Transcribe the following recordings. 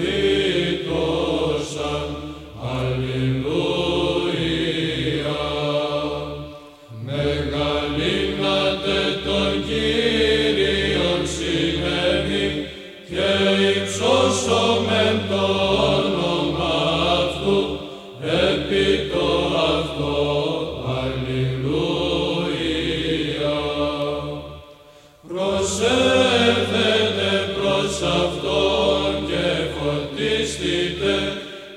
Φίλοι, τόσα αλληλούια. Μεγάλη ματιά, τότε κυρίω και ίσω με τον νόημα του.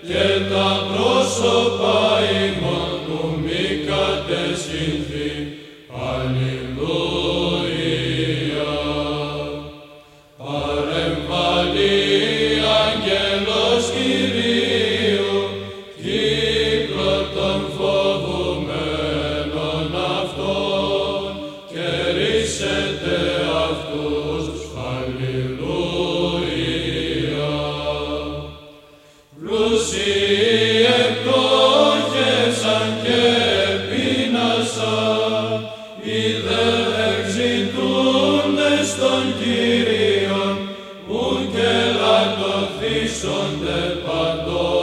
και τα πρόσωπα Κύριον, ουκ ελαττωθήσονται παντός.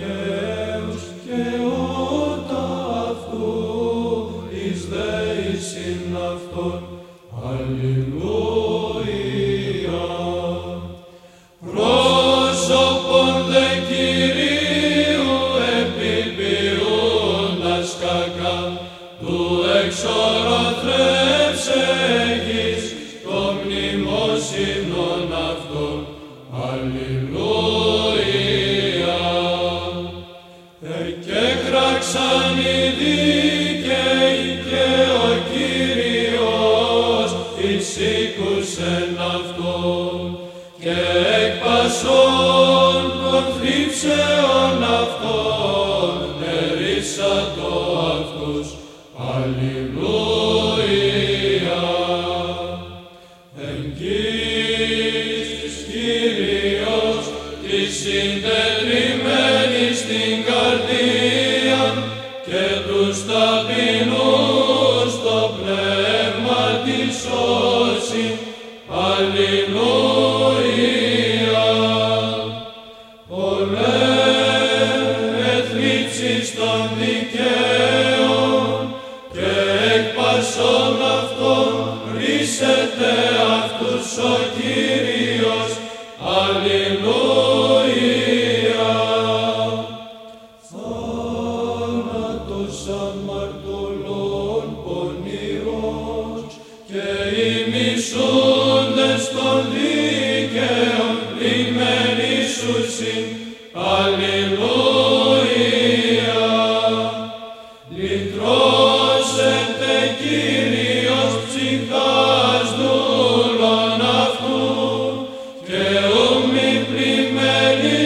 του εξωροθρεύσεγης το μνημόσυνον αυτόν. Αλληλούια. Εκέκραξαν οι δίκαιοι και ο Κύριος εισήκουσεν αυτόν και εκπασών των θλίψεων αυτόν τετριμένη στην καρδία και τους τα Μισούντες των δίκαιων, λιμένοι σου συν, Αλληλούια. Λυτρώσετε Κύριος ψυχάς δούλων αυτού, και ου μη πλημμένοι